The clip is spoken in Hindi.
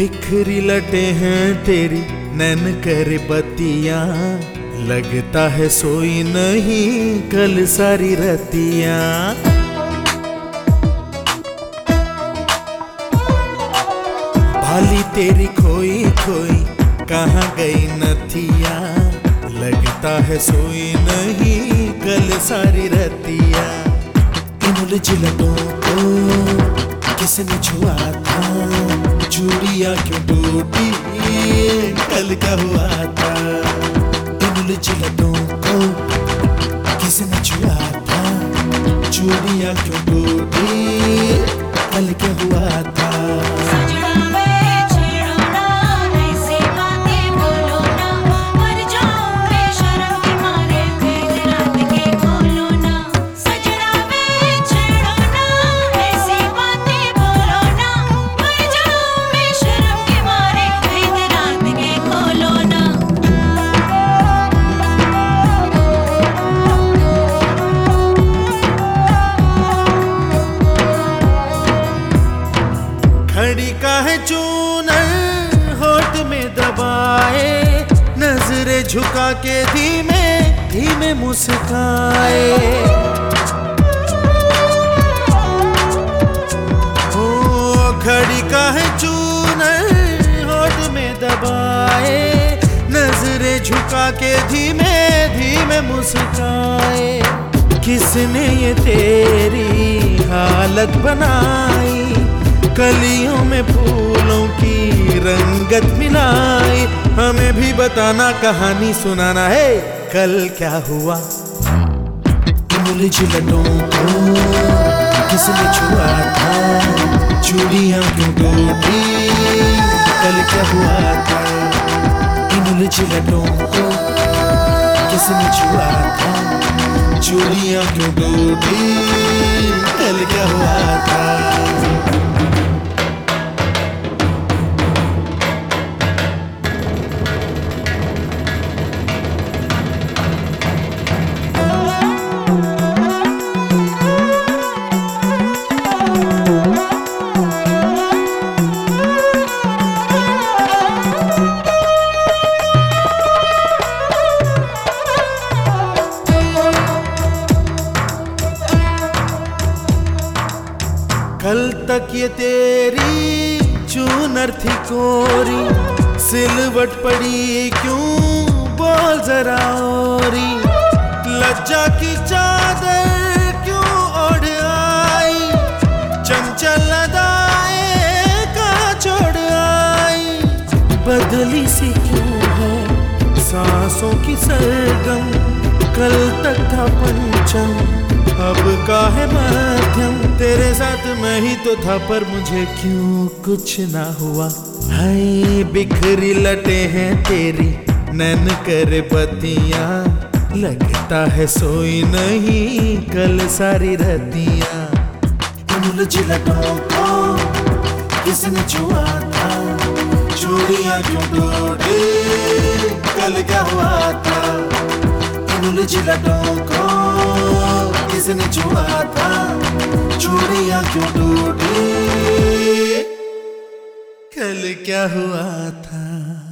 बिखरी लटे हैं तेरी नैन कर बतिया। लगता है सोई नहीं कल सारी रतिया। भाली तेरी खोई खोई कहाँ गई नथिया। लगता है सोई नहीं कल सारी रतिया। इन उलझलटों को किसने छुआ था? चूड़िया क्यों टूटी कल क्या हुआ था। इन उलझलटों को किसने छुआ था। चूड़िया क्यों टूटी खड़ी का है चूनर होठ में दबाए, नजरे झुका के धीमे धीमे मुस्काए। खड़ी का है चूनर होठ में दबाए, नजरे झुका के धीमे धीमे मुस्काए। किसने ये तेरी हालत बनाई? कलियों में फूलों की रंगत मिलाई। हमें भी बताना, कहानी सुनाना है। कल क्या हुआ? उलझलटों को किसने छुआ था? चूड़ियाँ टूटी? कल क्या हुआ था? इन उलझलटों को किसने छुआ था? चूड़ियाँ क्यों टूटी? कल क्या हुआ था? तक ये तेरी चूनर थी कोरी। सिलवट पड़ी क्यों? बोल जरा औरी लज्जा की चादर क्यों ओढ़ आई? चंचल अदाए का छोड़ आई? बदली सी क्यों है? सांसों की सरगम, कल तक था पंचम। अब का है तेरे साथ मैं ही तो था, पर मुझे क्यों कुछ ना हुआ? हाय, बिखरी लटे हैं तेरी, नैन कर बतिया। लगता है सोई नहीं, कल सारी रतिया किसने छुआ था? चूड़ियाँ क्यों टूटी? कल क्या हुआ था? इन उलझलटों को किसने छुआ था चूड़िया क्यों टूटी कल क्या हुआ था